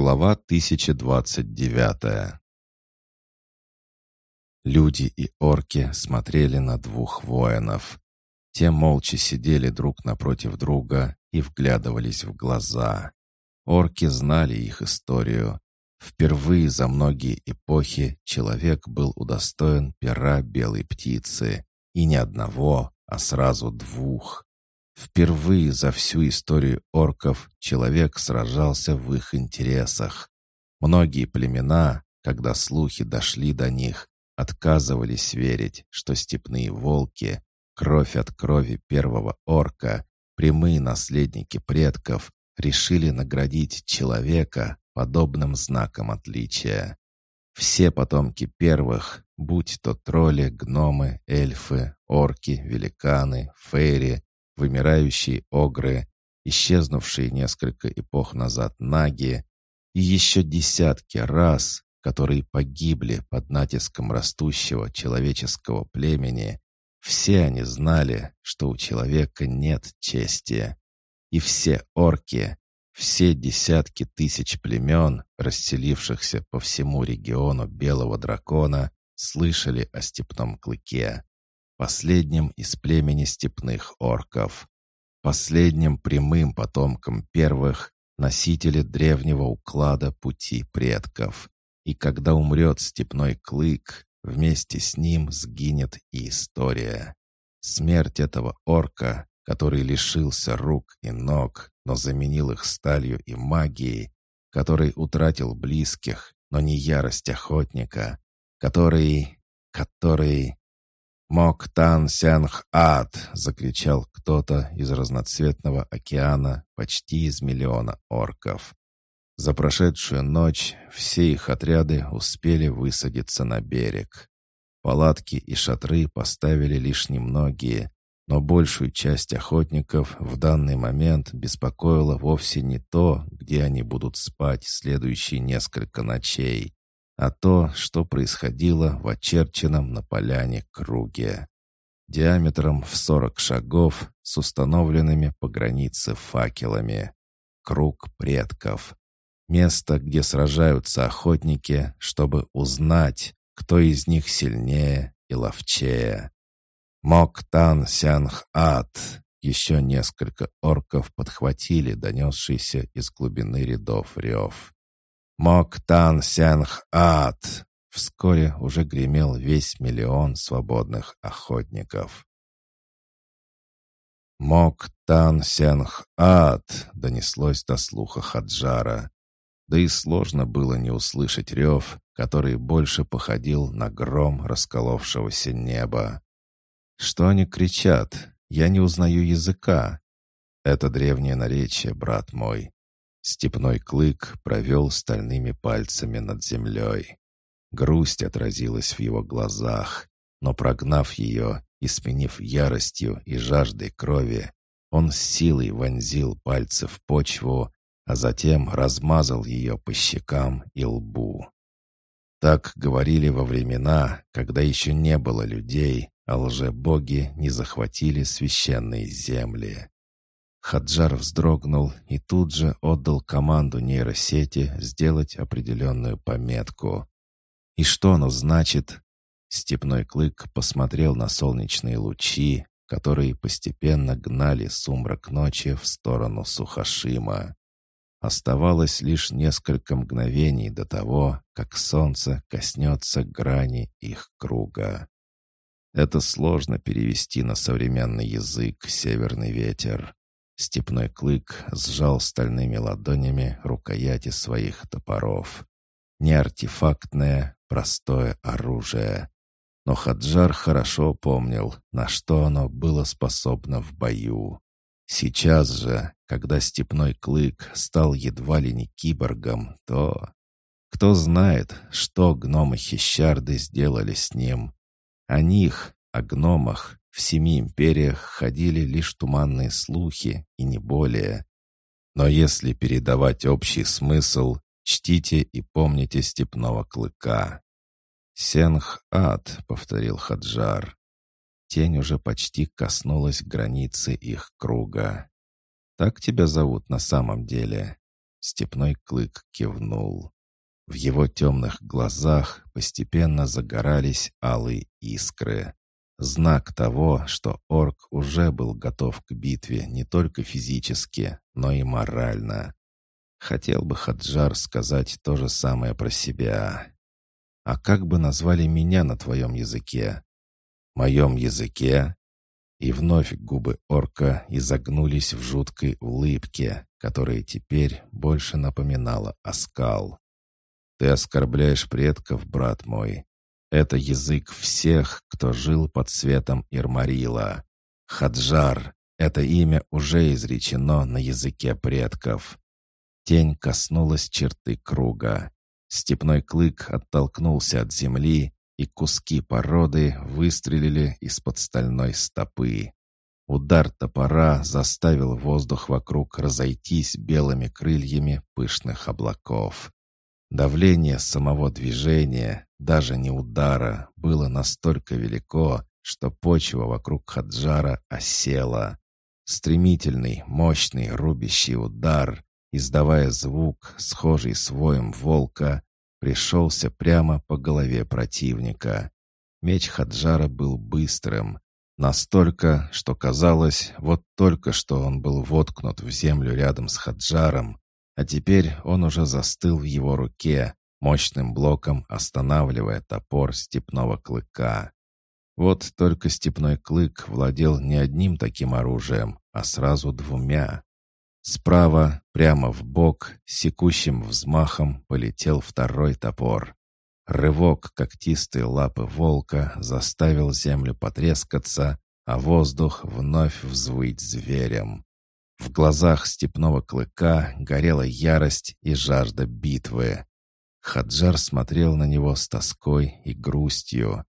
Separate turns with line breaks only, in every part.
Глава 1029 Люди и орки смотрели на двух воинов. Те молча сидели друг напротив друга и вглядывались в глаза. Орки знали их историю. Впервые за многие эпохи человек был удостоен пера белой птицы. И не одного, а сразу двух. Впервые за всю историю орков человек сражался в их интересах. Многие племена, когда слухи дошли до них, отказывались верить, что степные волки, кровь от крови первого орка, прямые наследники предков, решили наградить человека подобным знаком отличия. Все потомки первых, будь то тролли, гномы, эльфы, орки, великаны, фейри, вымирающие огры, исчезнувшие несколько эпох назад наги и еще десятки раз, которые погибли под натиском растущего человеческого племени, все они знали, что у человека нет чести. И все орки, все десятки тысяч племен, расселившихся по всему региону Белого Дракона, слышали о степном клыке последним из племени степных орков, последним прямым потомком первых, носители древнего уклада пути предков. И когда умрет степной клык, вместе с ним сгинет и история. Смерть этого орка, который лишился рук и ног, но заменил их сталью и магией, который утратил близких, но не ярость охотника, который... который... «Моктан Сянх Ад!» — закричал кто-то из разноцветного океана, почти из миллиона орков. За прошедшую ночь все их отряды успели высадиться на берег. Палатки и шатры поставили лишь немногие, но большую часть охотников в данный момент беспокоило вовсе не то, где они будут спать следующие несколько ночей, а то, что происходило в очерченном на поляне круге. Диаметром в сорок шагов с установленными по границе факелами. Круг предков. Место, где сражаются охотники, чтобы узнать, кто из них сильнее и ловчее. Моктан Сянх Ат. Еще несколько орков подхватили донесшийся из глубины рядов рев. Моктан Сянх Ат. Вскоре уже гремел весь миллион свободных охотников. «Моктан Сянх Ат!» — донеслось до слуха Хаджара. Да и сложно было не услышать рев, который больше походил на гром расколовшегося неба. «Что они кричат? Я не узнаю языка!» «Это древнее наречие, брат мой. Степной клык провел стальными пальцами над землей. Грусть отразилась в его глазах, но прогнав ее и сменив яростью и жаждой крови, он с силой вонзил пальцы в почву, а затем размазал ее по щекам и лбу. Так говорили во времена, когда еще не было людей, а лжебоги не захватили священные земли. Хаджар вздрогнул и тут же отдал команду нейросети сделать определенную пометку. «И что оно значит?» Степной клык посмотрел на солнечные лучи, которые постепенно гнали сумрак ночи в сторону Сухашима. Оставалось лишь несколько мгновений до того, как солнце коснется грани их круга. Это сложно перевести на современный язык «Северный ветер». Степной клык сжал стальными ладонями рукояти своих топоров. Не артефактное, простое оружие. Но Хаджар хорошо помнил, на что оно было способно в бою. Сейчас же, когда степной клык стал едва ли не киборгом, то... Кто знает, что гномы-хищарды сделали с ним. О них, о гномах, в семи империях ходили лишь туманные слухи, и не более. Но если передавать общий смысл, чтите и помните степного клыка. «Сенх-ад», — повторил Хаджар. Тень уже почти коснулась границы их круга. «Так тебя зовут на самом деле?» степной клык кивнул. В его темных глазах постепенно загорались алые искры. Знак того, что орк уже был готов к битве не только физически, но и морально. Хотел бы Хаджар сказать то же самое про себя. «А как бы назвали меня на твоем языке?» «Моем языке?» И вновь губы орка изогнулись в жуткой улыбке, которая теперь больше напоминала оскал. «Ты оскорбляешь предков, брат мой. Это язык всех, кто жил под светом Ирмарила. Хаджар — это имя уже изречено на языке предков. Тень коснулась черты круга. Степной клык оттолкнулся от земли, и куски породы выстрелили из-под стальной стопы. Удар топора заставил воздух вокруг разойтись белыми крыльями пышных облаков. Давление самого движения, даже не удара, было настолько велико, что почва вокруг Хаджара осела. Стремительный, мощный, рубящий удар, издавая звук, схожий с воем волка, пришелся прямо по голове противника. Меч Хаджара был быстрым, настолько, что казалось, вот только что он был воткнут в землю рядом с Хаджаром, а теперь он уже застыл в его руке, мощным блоком останавливая топор степного клыка. Вот только степной клык владел не одним таким оружием, а сразу двумя. Справа, прямо в бок, секущим взмахом полетел второй топор. Рывок когтистой лапы волка заставил землю потрескаться, а воздух вновь взвыть зверем. В глазах степного клыка горела ярость и жажда битвы. Хаджар смотрел на него с тоской и грустью.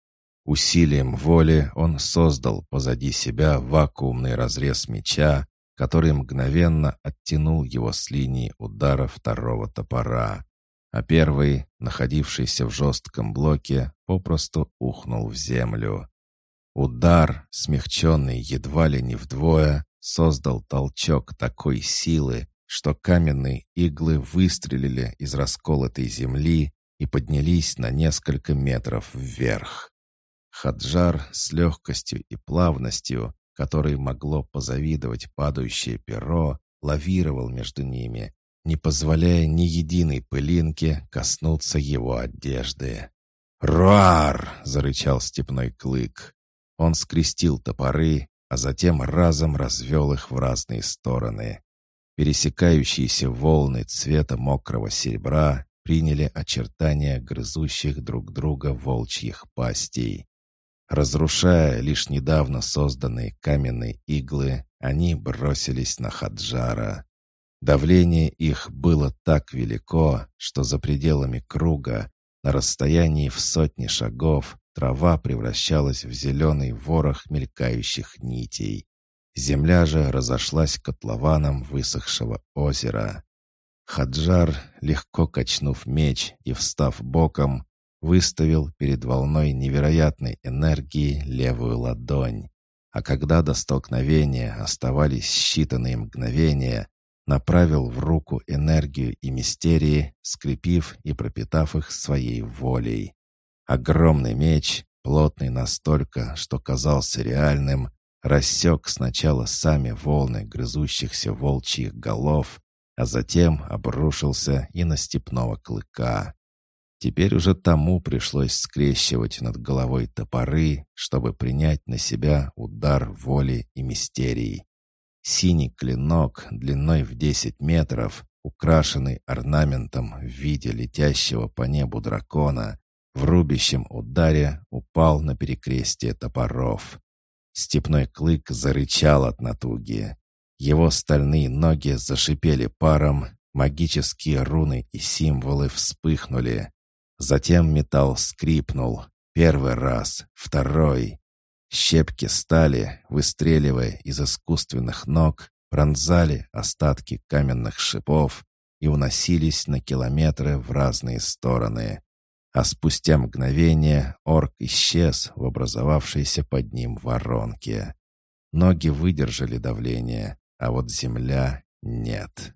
Усилием воли он создал позади себя вакуумный разрез меча, который мгновенно оттянул его с линии удара второго топора, а первый, находившийся в жестком блоке, попросту ухнул в землю. Удар, смягченный едва ли не вдвое, создал толчок такой силы, что каменные иглы выстрелили из расколотой земли и поднялись на несколько метров вверх. Хаджар с легкостью и плавностью которой могло позавидовать падающее перо, лавировал между ними, не позволяя ни единой пылинке коснуться его одежды. «Руар!» — зарычал степной клык. Он скрестил топоры, а затем разом развел их в разные стороны. Пересекающиеся волны цвета мокрого серебра приняли очертания грызущих друг друга волчьих пастей. Разрушая лишь недавно созданные каменные иглы, они бросились на Хаджара. Давление их было так велико, что за пределами круга, на расстоянии в сотни шагов, трава превращалась в зеленый ворох мелькающих нитей. Земля же разошлась котлованом высохшего озера. Хаджар, легко качнув меч и встав боком, выставил перед волной невероятной энергии левую ладонь. А когда до столкновения оставались считанные мгновения, направил в руку энергию и мистерии, скрепив и пропитав их своей волей. Огромный меч, плотный настолько, что казался реальным, рассек сначала сами волны грызущихся волчьих голов, а затем обрушился и на степного клыка. Теперь уже тому пришлось скрещивать над головой топоры, чтобы принять на себя удар воли и мистерий. Синий клинок длиной в десять метров, украшенный орнаментом в виде летящего по небу дракона, в рубящем ударе упал на перекрестие топоров. Степной клык зарычал от натуги. Его стальные ноги зашипели паром, магические руны и символы вспыхнули. Затем металл скрипнул. Первый раз, второй. Щепки стали, выстреливая из искусственных ног, пронзали остатки каменных шипов и уносились на километры в разные стороны. А спустя мгновение орк исчез в образовавшейся под ним воронке. Ноги выдержали давление, а вот земля — нет.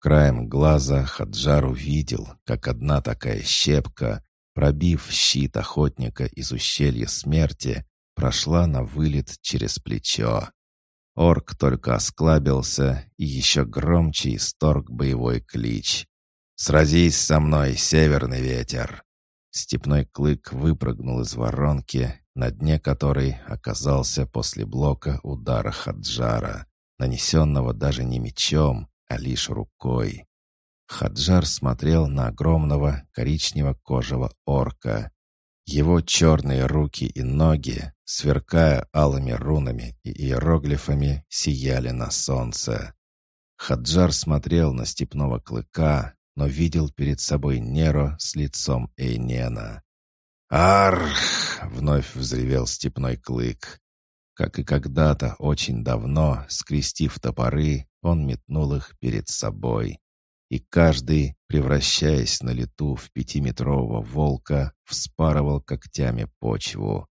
Краем глаза Хаджар увидел, как одна такая щепка, пробив щит охотника из ущелья смерти, прошла на вылет через плечо. Орк только осклабился и еще громче исторг боевой клич. «Сразись со мной, северный ветер!» Степной клык выпрыгнул из воронки, на дне которой оказался после блока удара Хаджара, нанесенного даже не мечом, а лишь рукой. Хаджар смотрел на огромного коричнево-кожего орка. Его черные руки и ноги, сверкая алыми рунами и иероглифами, сияли на солнце. Хаджар смотрел на степного клыка, но видел перед собой Неро с лицом Эйнена. «Арх!» — вновь взревел степной клык. Как и когда-то очень давно, скрестив топоры, он метнул их перед собой. И каждый, превращаясь на лету в пятиметрового волка, вспарывал когтями почву.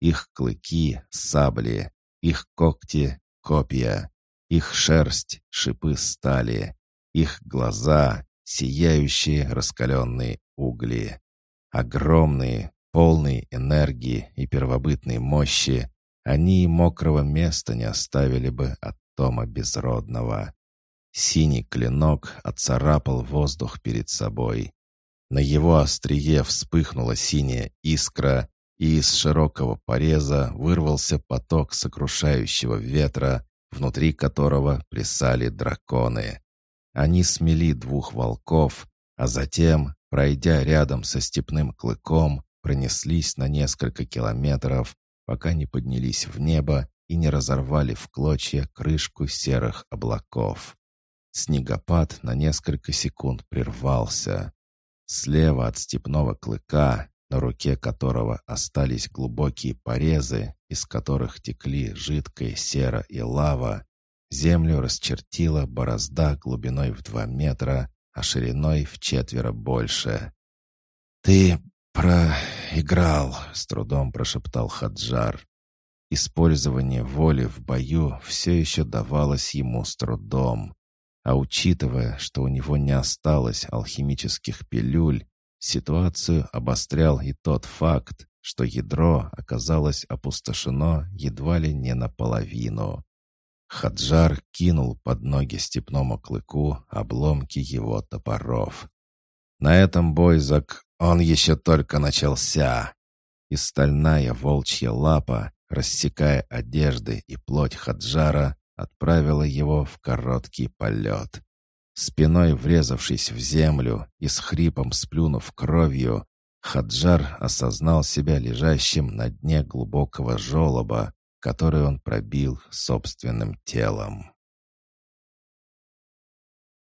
Их клыки — сабли, их когти — копья, их шерсть — шипы стали, их глаза — сияющие раскаленные угли. Огромные, полные энергии и первобытной мощи, они и мокрого места не оставили бы от Тома Безродного. Синий клинок отцарапал воздух перед собой. На его острие вспыхнула синяя искра, и из широкого пореза вырвался поток сокрушающего ветра, внутри которого плясали драконы. Они смели двух волков, а затем, пройдя рядом со степным клыком, пронеслись на несколько километров, пока не поднялись в небо и не разорвали в клочья крышку серых облаков. Снегопад на несколько секунд прервался. Слева от степного клыка, на руке которого остались глубокие порезы, из которых текли жидкая сера и лава, землю расчертила борозда глубиной в два метра, а шириной в четверо больше. «Ты проиграл», — с трудом прошептал Хаджар. Использование воли в бою все еще давалось ему с трудом. А учитывая, что у него не осталось алхимических пилюль, ситуацию обострял и тот факт, что ядро оказалось опустошено едва ли не наполовину. Хаджар кинул под ноги степному клыку обломки его топоров. На этом бой зак... он еще только начался. И стальная волчья лапа рассекая одежды и плоть Хаджара, отправила его в короткий полет. Спиной врезавшись в землю и с хрипом сплюнув кровью, Хаджар осознал себя лежащим на дне глубокого желоба, который он пробил собственным телом.